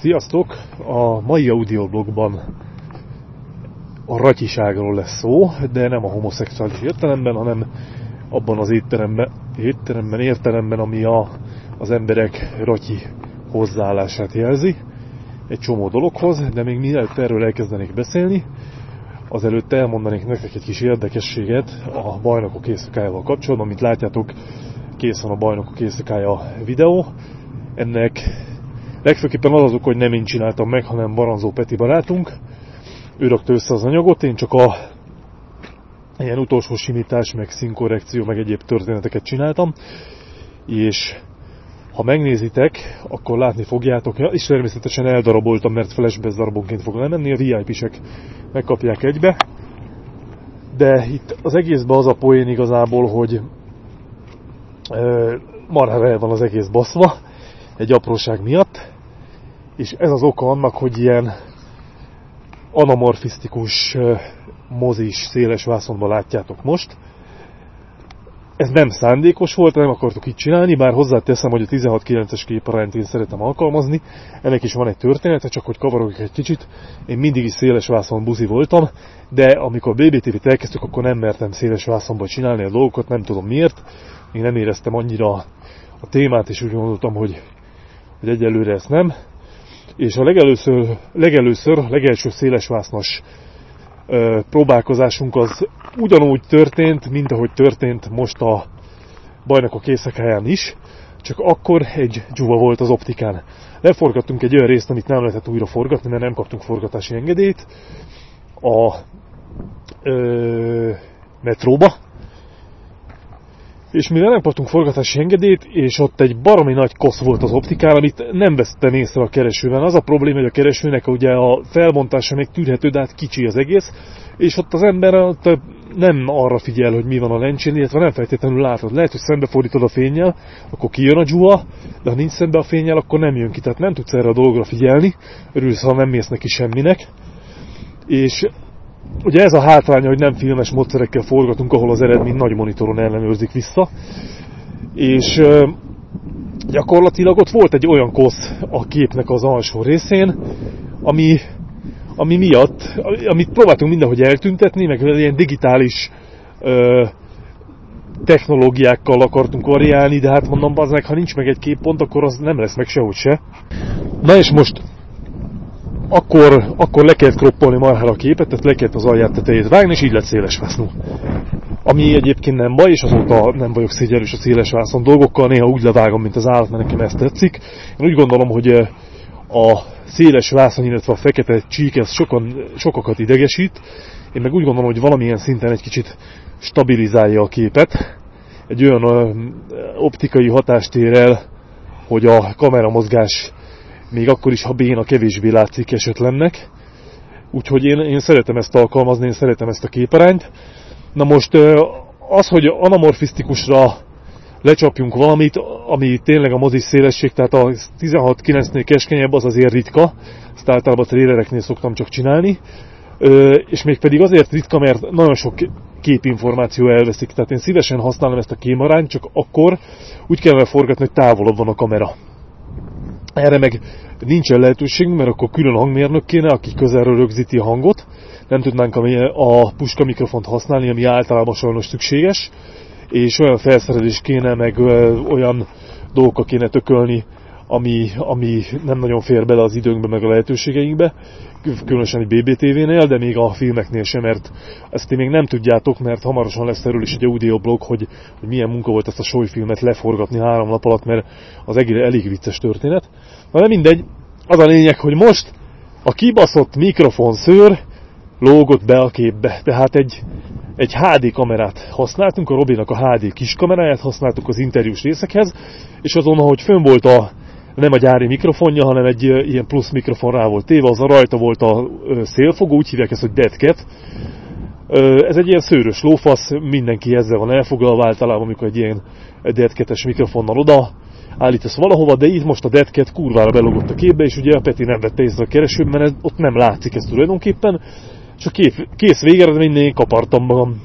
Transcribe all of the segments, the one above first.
Sziasztok! A mai audioblogban a ratyiságról lesz szó, de nem a homoszexuális értelemben, hanem abban az étteremben, étteremben értelemben, ami a, az emberek ratyi hozzáállását jelzi egy csomó dologhoz, de még mielőtt erről elkezdenék beszélni, azelőtt elmondanék nektek egy kis érdekességet a bajnokok éjszakájával kapcsolatban. Mint látjátok, kész van a bajnokok éjszakája videó. Ennek legfőképpen az azok, hogy nem én csináltam meg, hanem Baranzó Peti barátunk. Ő rakta össze az anyagot, én csak a ilyen utolsó simítás, meg színkorrekció, meg egyéb történeteket csináltam. És ha megnézitek, akkor látni fogjátok, és természetesen eldaraboltam, mert flashbe darabonként fog lemenni, a VIP-sek megkapják egybe. De itt az egészben az a poén igazából, hogy marhára el van az egész baszva, egy apróság miatt, és ez az oka annak, hogy ilyen anamorfisztikus mozis széles vászonban látjátok most. Ez nem szándékos volt, nem akartuk így csinálni, bár hozzáteszem, hogy a 16-9-es képarányt én szeretem alkalmazni. Ennek is van egy története, csak hogy kavarok egy kicsit. Én mindig is széles vászon buzi voltam, de amikor BBTV-t elkezdtük, akkor nem mertem széles vászonban csinálni a dolgokat, nem tudom miért. Én nem éreztem annyira a témát, és úgy gondoltam, hogy, hogy egyelőre ezt nem. És a legelőször, legelőször legelső szélesvásznos próbálkozásunk az ugyanúgy történt, mint ahogy történt most a bajnokok éjszakáján is, csak akkor egy dzsuva volt az optikán. Leforgattunk egy olyan részt, amit nem lehetett újra forgatni, mert nem kaptunk forgatási engedélyt a ö, metróba, és mivel nem kaptunk forgatási engedélyt, és ott egy baromi nagy kosz volt az optikán, amit nem vesztem észre a keresőben. Az a probléma, hogy a keresőnek ugye a felmontása még tűrhető, de hát kicsi az egész, és ott az ember ott nem arra figyel, hogy mi van a lencsén, illetve nem feltétlenül látod. Lehet, hogy szembefordítod a fényjel, akkor kijön a dzsua, de ha nincs szembe a fényjel, akkor nem jön ki. Tehát nem tudsz erre a dologra figyelni, örülsz, ha nem mész neki semminek. És Ugye ez a hátránya, hogy nem filmes módszerekkel forgatunk, ahol az eredmény nagy monitoron ellenőrzik vissza. És gyakorlatilag ott volt egy olyan kosz a képnek az alsó részén, ami, ami miatt, amit próbáltunk mindenhogy eltüntetni, meg ilyen digitális ö, technológiákkal akartunk variálni, de hát mondom, az meg, ha nincs meg egy képpont, akkor az nem lesz meg sehogy se. Na és most akkor, akkor le kellett kroppolni marhára a képet, tehát le kellett az alját tetejét vágni, és így lett széles vászló. Ami egyébként nem baj, és azóta nem vagyok szégyelős a széles vászon dolgokkal, néha úgy levágom, mint az állat, mert nekem ezt tetszik. Én úgy gondolom, hogy eh, a széles vászon, illetve a fekete csík, ez sokan, sokakat idegesít. Én meg úgy gondolom, hogy valamilyen szinten egy kicsit stabilizálja a képet. Egy olyan ö, optikai hatástérrel, hogy a kameramozgás még akkor is, ha béna kevésbé látszik esetlennek. Úgyhogy én, én szeretem ezt alkalmazni, én szeretem ezt a képarányt. Na most az, hogy anamorfisztikusra lecsapjunk valamit, ami tényleg a mozis szélesség, tehát a 16-9-nél keskenyebb, az azért ritka. Ezt általában trélereknél szoktam csak csinálni. És még pedig azért ritka, mert nagyon sok képinformáció elveszik. Tehát én szívesen használom ezt a kémarányt, csak akkor úgy kellene forgatni, hogy távolabb van a kamera. Erre meg nincsen lehetőségünk, mert akkor külön hangmérnök kéne, aki közelről rögzíti a hangot. Nem tudnánk a puska mikrofont használni, ami általában sajnos szükséges, és olyan felszerelés kéne, meg olyan dolgokat kéne tökölni, ami, ami nem nagyon fér bele az időnkbe, meg a lehetőségeinkbe, különösen egy BBTV-nél, de még a filmeknél sem, mert ezt ti még nem tudjátok, mert hamarosan lesz erről is egy audioblog, hogy, hogy milyen munka volt ezt a solyfilmet leforgatni három nap alatt, mert az egész elég vicces történet. Na de mindegy, az a lényeg, hogy most a kibaszott szőr lógott be a képbe, tehát egy, egy HD kamerát használtunk, a Robinak a HD kis kameráját használtuk az interjús részekhez, és azon, ahogy fönn volt a nem a gyári mikrofonja, hanem egy ilyen plusz mikrofon rá volt téve, az a rajta volt a szélfogó, úgy hívják ezt, hogy deadcat. Ez egy ilyen szőrös lófasz, mindenki ezzel van elfoglalva általában, amikor egy ilyen deadcates mikrofonnal oda állítasz valahova, de itt most a deadcat kurvára belogott a képbe, és ugye a Peti nem vette észre a keresőben, mert ott nem látszik ez tulajdonképpen, és a kép, kész végeredménynél én kapartam magam.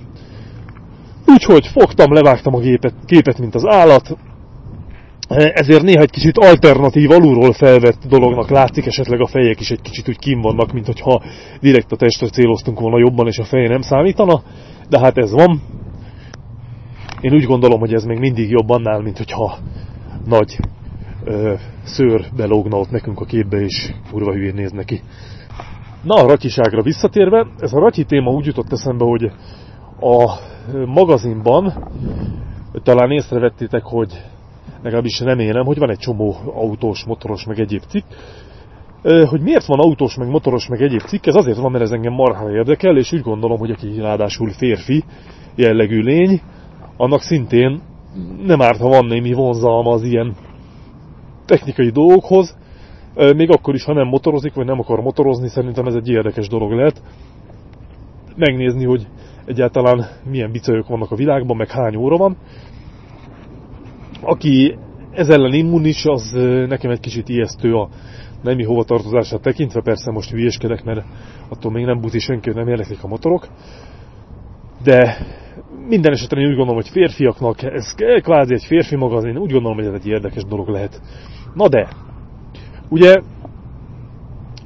Úgyhogy fogtam, levágtam a gépet, képet, mint az állat, ezért néha egy kicsit alternatív, alulról felvett dolognak látszik, esetleg a fejek is egy kicsit úgy kim vannak, mint hogyha direkt a testre céloztunk volna jobban, és a feje nem számítana, de hát ez van. Én úgy gondolom, hogy ez még mindig jobb annál, mint hogyha nagy ö, szőr belógna ott nekünk a képbe, és kurva hülyén néz neki. Na, a ratyiságra visszatérve, ez a ratyi téma úgy jutott eszembe, hogy a magazinban talán észrevettétek, hogy legalábbis remélem, hogy van egy csomó autós, motoros, meg egyéb cikk, hogy miért van autós, meg motoros, meg egyéb cikk, ez azért van, mert ez engem marhára érdekel, és úgy gondolom, hogy aki ráadásul férfi jellegű lény, annak szintén nem árt, ha van némi vonzalma az ilyen technikai dolgokhoz, még akkor is, ha nem motorozik, vagy nem akar motorozni, szerintem ez egy érdekes dolog lehet. Megnézni, hogy egyáltalán milyen bicajok vannak a világban, meg hány óra van. Aki ez ellen immunis, az nekem egy kicsit ijesztő a nemi hovatartozását tekintve, persze most hülyéskedek, mert attól még nem buzi senki, nem érdeklik a motorok. De minden esetre én úgy gondolom, hogy férfiaknak, ez kvázi egy férfi magazin, úgy gondolom, hogy ez egy érdekes dolog lehet. Na de, ugye,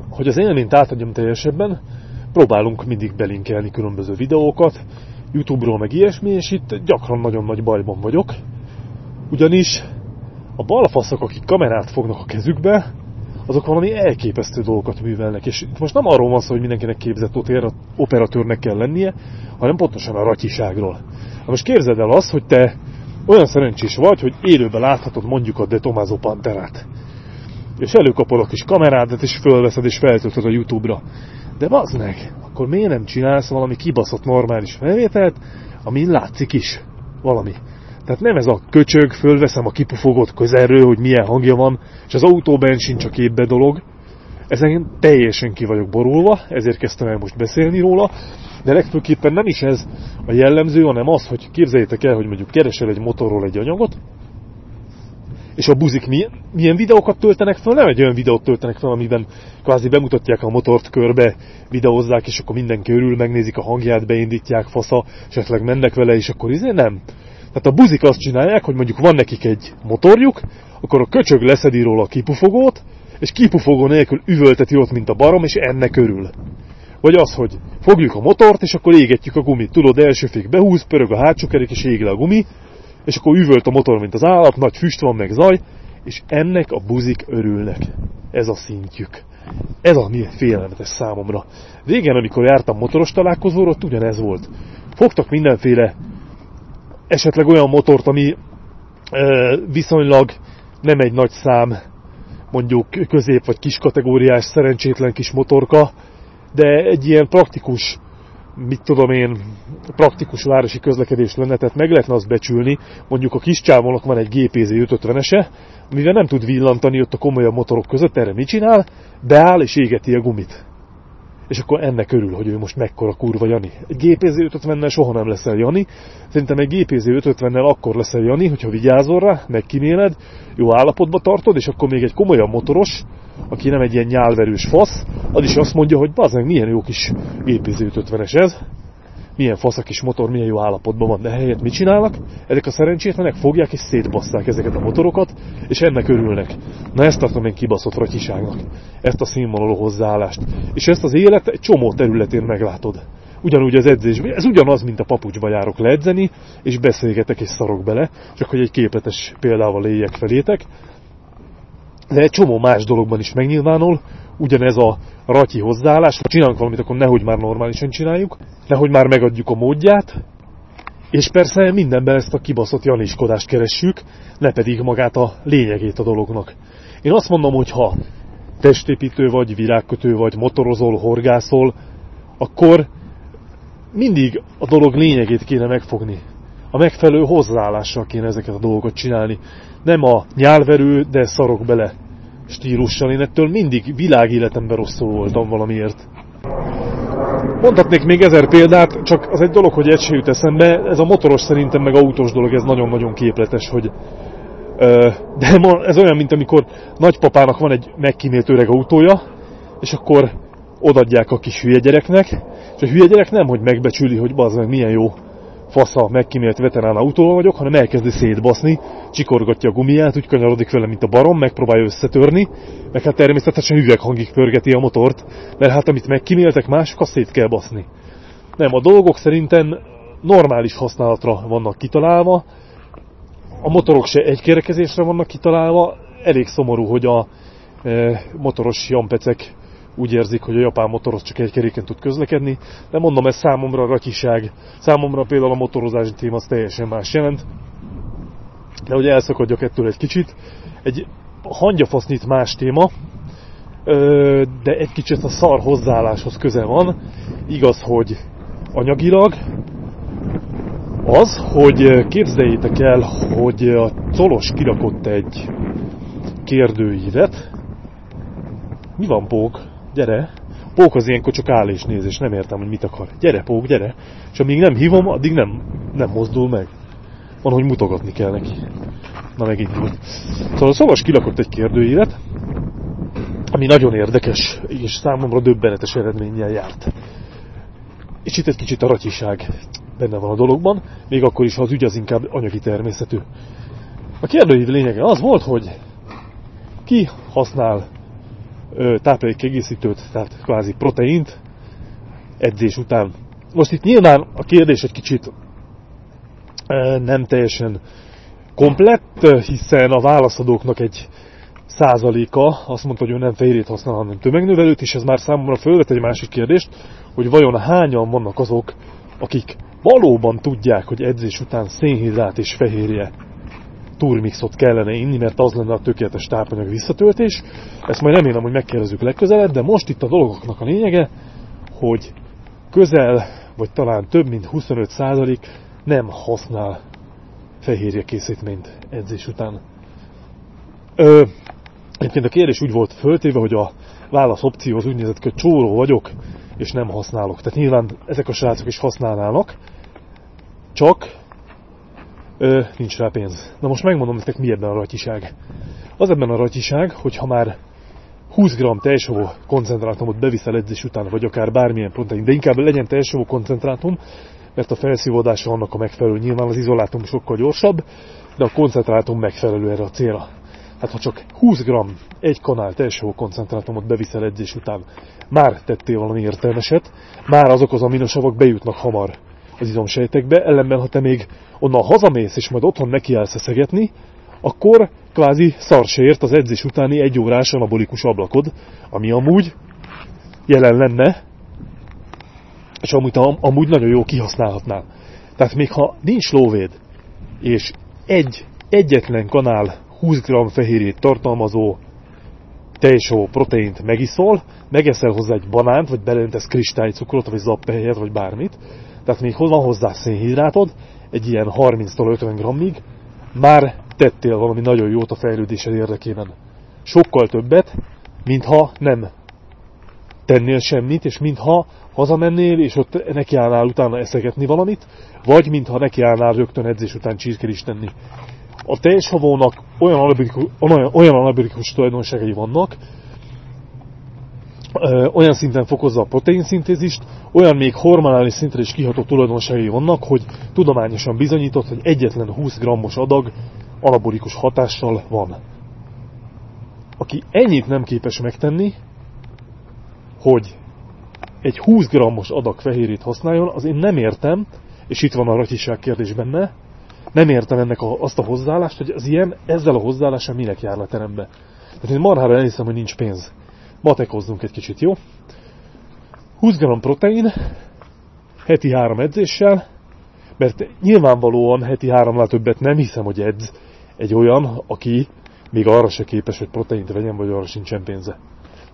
hogy az élményt átadjam teljesebben, próbálunk mindig belinkelni különböző videókat, Youtube-ról meg ilyesmi, és itt gyakran nagyon nagy bajban vagyok. Ugyanis a balfaszok, akik kamerát fognak a kezükbe, azok valami elképesztő dolgokat művelnek. És itt most nem arról van szó, hogy mindenkinek képzett operatőrnek kell lennie, hanem pontosan a ratyiságról. Na most képzeld el azt, hogy te olyan szerencsés vagy, hogy élőben láthatod mondjuk a De Tomaso Panterát. És előkapod a kis kamerádat, és fölveszed, és feltöltöd a Youtube-ra. De bazd meg, akkor miért nem csinálsz valami kibaszott normális felvételt, amin látszik is valami. Tehát nem ez a köcsög, fölveszem a kipufogott közelről, hogy milyen hangja van, és az autóban sincs a képbe dolog. Ezen teljesen ki vagyok borulva, ezért kezdtem el most beszélni róla, de legfőképpen nem is ez a jellemző, hanem az, hogy képzeljétek el, hogy mondjuk keresel egy motorról egy anyagot, és a buzik milyen, milyen videókat töltenek fel, nem egy olyan videót töltenek fel, amiben kvázi bemutatják a motort körbe, videózzák, és akkor mindenki örül, megnézik a hangját, beindítják, fasza, esetleg mennek vele, és akkor izé nem. Tehát a buzik azt csinálják, hogy mondjuk van nekik egy motorjuk, akkor a köcsög leszedi róla a kipufogót, és kipufogó nélkül üvölteti ott, mint a barom, és ennek örül. Vagy az, hogy fogjuk a motort, és akkor égetjük a gumit. Tudod, első fék behúz, pörög a hátsó kerék, és ég le a gumi, és akkor üvölt a motor, mint az állat, nagy füst van, meg zaj, és ennek a buzik örülnek. Ez a szintjük. Ez a mi félelmetes számomra. Régen, amikor jártam motoros találkozóra, ott ugyanez volt. Fogtak mindenféle esetleg olyan motort, ami viszonylag nem egy nagy szám, mondjuk közép vagy kis kategóriás szerencsétlen kis motorka, de egy ilyen praktikus mit tudom én, praktikus városi közlekedés lenne, tehát meg lehetne azt becsülni, mondjuk a kis csávónak van egy GPZ 550-ese, mivel nem tud villantani ott a komolyabb motorok között, erre mit csinál? Beáll és égeti a gumit. És akkor ennek örül, hogy ő most mekkora kurva Jani. Egy GPZ 550-nel soha nem leszel Jani. Szerintem egy GPZ 550-nel akkor leszel Jani, hogyha vigyázol rá, megkínéled, jó állapotba tartod, és akkor még egy komolyabb motoros, aki nem egy ilyen nyálverős fasz, az is azt mondja, hogy bazd milyen jó kis GPZ 550-es ez, milyen fasz a kis motor, milyen jó állapotban van, de helyett mit csinálnak? Ezek a szerencsétlenek fogják és szétbasszák ezeket a motorokat, és ennek örülnek. Na ezt tartom én kibaszott ratyiságnak. Ezt a színvonalú hozzáállást. És ezt az élet egy csomó területén meglátod. Ugyanúgy az edzés, ez ugyanaz, mint a papucsba járok leedzeni, és beszélgetek és szarok bele, csak hogy egy képletes példával éljek felétek de egy csomó más dologban is megnyilvánul, ugyanez a ratyi hozzáállás, ha csinálunk valamit, akkor nehogy már normálisan csináljuk, nehogy már megadjuk a módját, és persze mindenben ezt a kibaszott janiskodást keressük, ne pedig magát a lényegét a dolognak. Én azt mondom, hogy ha testépítő vagy, virágkötő vagy, motorozol, horgászol, akkor mindig a dolog lényegét kéne megfogni. A megfelelő hozzáállással kéne ezeket a dolgokat csinálni nem a nyálverő, de szarok bele stílussal. Én ettől mindig világéletemben rosszul voltam valamiért. Mondhatnék még ezer példát, csak az egy dolog, hogy egy se jut eszembe. Ez a motoros szerintem meg autós dolog, ez nagyon-nagyon képletes, hogy de ez olyan, mint amikor nagypapának van egy megkímélt öreg autója, és akkor odadják a kis hülye gyereknek, és a hülye gyerek nem, hogy megbecsüli, hogy bazd meg milyen jó fasza megkímélt veterán autóval vagyok, hanem elkezdi szétbaszni, csikorgatja a gumiját, úgy kanyarodik vele, mint a barom, megpróbálja összetörni, meg hát természetesen üveghangig pörgeti a motort, mert hát amit megkíméltek mások, azt szét kell baszni. Nem, a dolgok szerintem normális használatra vannak kitalálva, a motorok se egy kerekezésre vannak kitalálva, elég szomorú, hogy a e, motoros jampecek úgy érzik, hogy a japán motoros csak egy keréken tud közlekedni, de mondom, ez számomra ratyiság. Számomra például a motorozási téma az teljesen más jelent. De hogy elszakadjak ettől egy kicsit, egy hangyafasznyit más téma, de egy kicsit a szar hozzáálláshoz köze van. Igaz, hogy anyagilag, az, hogy képzeljétek el, hogy a Colos kirakott egy kérdőívet. Mi van, Pók? Gyere! Pók az ilyenkor csak áll és néz, és nem értem, hogy mit akar. Gyere, Pók, gyere! És amíg nem hívom, addig nem, nem mozdul meg. Van, hogy mutogatni kell neki. Na megint úgy. Szóval a Szavas kilakott egy kérdőívet, ami nagyon érdekes, és számomra döbbenetes eredménnyel járt. És itt egy kicsit a ratyiság benne van a dologban, még akkor is, ha az ügy az inkább anyagi természetű. A kérdőív lényege az volt, hogy ki használ táplálékkiegészítőt, tehát kvázi proteint edzés után. Most itt nyilván a kérdés egy kicsit nem teljesen komplett, hiszen a válaszadóknak egy százaléka azt mondta, hogy ő nem fehérjét használ, hanem tömegnövelőt, és ez már számomra fölvet egy másik kérdést, hogy vajon hányan vannak azok, akik valóban tudják, hogy edzés után szénhidrát és fehérje turmixot kellene inni, mert az lenne a tökéletes tápanyag visszatöltés. Ezt majd remélem, hogy megkérdezzük legközelebb, de most itt a dolgoknak a lényege, hogy közel, vagy talán több mint 25% nem használ fehérje készítményt edzés után. Ö, egyébként a kérdés úgy volt föltéve, hogy a válasz opció az úgy nézett hogy csóró vagyok, és nem használok. Tehát nyilván ezek a srácok is használnának, csak ö, nincs rá pénz. Na most megmondom nektek, mi ebben a ratyiság. Az ebben a ratyiság, hogy ha már 20 g teljesavó koncentrátumot beviszel edzés után, vagy akár bármilyen protein, de inkább legyen teljesavó koncentrátum, mert a felszívódása annak a megfelelő. Nyilván az izolátum sokkal gyorsabb, de a koncentrátum megfelelő erre a célra. Hát ha csak 20 g egy kanál teljesavó koncentrátumot beviszel edzés után, már tettél valami értelmeset, már azok az aminosavak bejutnak hamar az izomsejtekbe, ellenben ha te még onnan hazamész, és majd otthon nekiállsz eszegetni, akkor kvázi szar se ért az edzés utáni egy órás anabolikus ablakod, ami amúgy jelen lenne, és amúgy, amúgy nagyon jó kihasználhatnál. Tehát még ha nincs lóvéd, és egy, egyetlen kanál 20 g fehérjét tartalmazó teljesó proteint megiszol, megeszel hozzá egy banánt, vagy beleöntesz kristálycukrot, vagy zappehelyet, vagy bármit, tehát még van hozzá szénhidrátod, egy ilyen 30-50 grammig, már tettél valami nagyon jót a fejlődésed érdekében. Sokkal többet, mintha nem tennél semmit, és mintha hazamennél, és ott nekiállnál utána eszegetni valamit, vagy mintha nekiállnál rögtön edzés után csirkelist tenni. A teljes havónak olyan anabotikus, olyan anabotikus tulajdonságai vannak, olyan szinten fokozza a proteinszintézist, olyan még hormonális szintre is kiható tulajdonságai vannak, hogy tudományosan bizonyított, hogy egyetlen 20 grammos adag anabolikus hatással van. Aki ennyit nem képes megtenni, hogy egy 20 grammos adag fehérjét használjon, az én nem értem, és itt van a ratyiság kérdés benne, nem értem ennek a, azt a hozzáállást, hogy az ilyen ezzel a hozzáállással minek jár a terembe. Tehát én marhára elhiszem, hogy nincs pénz. Matekozzunk egy kicsit, jó? 20 g protein, heti három edzéssel, mert nyilvánvalóan heti háromnál többet nem hiszem, hogy edz egy olyan, aki még arra se képes, hogy proteint vegyen, vagy arra sincsen pénze.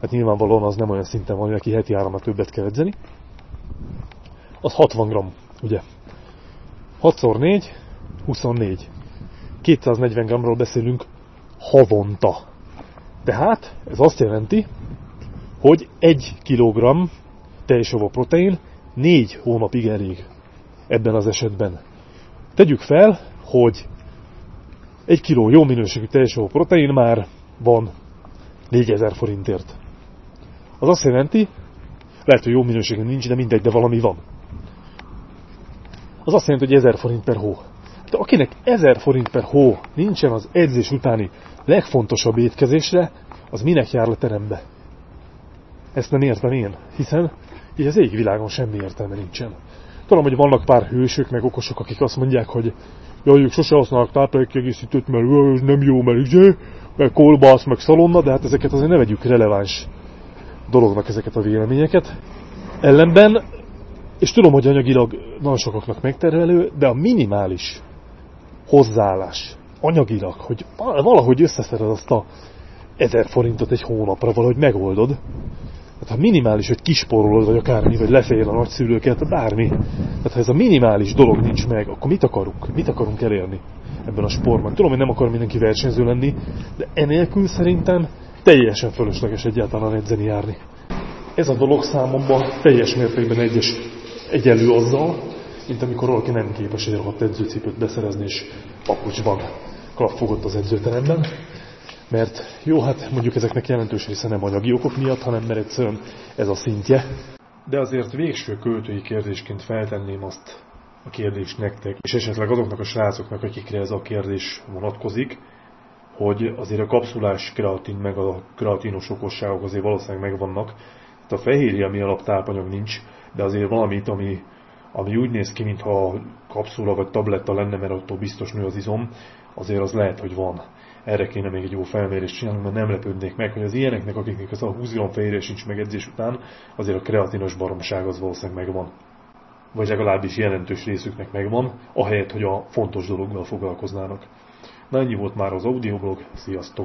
Hát nyilvánvalóan az nem olyan szinten van, hogy aki heti háromnál többet kell edzeni. Az 60 g, ugye? 6x4, 24. 240 g-ról beszélünk havonta. Tehát ez azt jelenti, hogy 1 kg teljesavó protein 4 hónapig elég ebben az esetben. Tegyük fel, hogy 1 kg jó minőségű teljesavó protein már van 4000 forintért. Az azt jelenti, lehet, hogy jó minőségű nincs, de mindegy, de valami van. az azt jelenti, hogy 1000 forint per hó. De akinek 1000 forint per hó nincsen az edzés utáni legfontosabb étkezésre, az minek jár le terembe? Ezt nem értem én, hiszen így az égvilágon semmi értelme nincsen. Tudom, hogy vannak pár hősök, meg okosok, akik azt mondják, hogy jaj, ők sose használnak táplálékkiegészítőt, mert ez nem jó, mert ugye, meg kolbász, meg szalonna, de hát ezeket azért ne vegyük releváns dolognak ezeket a véleményeket. Ellenben, és tudom, hogy anyagilag nagyon sokaknak megterhelő, de a minimális hozzáállás anyagilag, hogy valahogy összeszered azt a ezer forintot egy hónapra, valahogy megoldod. Tehát ha minimális, hogy kisporolod, vagy akármi, vagy lefél a nagyszülőket, bármi. Tehát ha ez a minimális dolog nincs meg, akkor mit akarunk? Mit akarunk elérni ebben a sportban? Tudom, hogy nem akar mindenki versenyző lenni, de enélkül szerintem teljesen fölösleges egyáltalán edzeni járni. Ez a dolog számomban teljes mértékben egyes egyenlő azzal, mint amikor valaki nem képes egy rohadt edzőcipőt beszerezni, és papucsban klappfogott az edzőteremben. Mert jó, hát mondjuk ezeknek jelentős része nem anyagi okok miatt, hanem mert egyszerűen ez a szintje. De azért végső költői kérdésként feltenném azt a kérdést nektek, és esetleg azoknak a srácoknak, akikre ez a kérdés vonatkozik, hogy azért a kapszulás kreatin meg a kreatinos okosságok azért valószínűleg megvannak. Tehát a fehérje mi alaptápanyag nincs, de azért valamit, ami ami úgy néz ki, mintha kapszula vagy tabletta lenne, mert attól biztos nő az izom, azért az lehet, hogy van. Erre kéne még egy jó felmérést csinálni, mert nem lepődnék meg, hogy az ilyeneknek, akiknek az a 20 g fehérje sincs meg után, azért a kreatinos baromság az valószínűleg megvan. Vagy legalábbis jelentős részüknek megvan, ahelyett, hogy a fontos dologgal foglalkoznának. Na ennyi volt már az audioblog, sziasztok!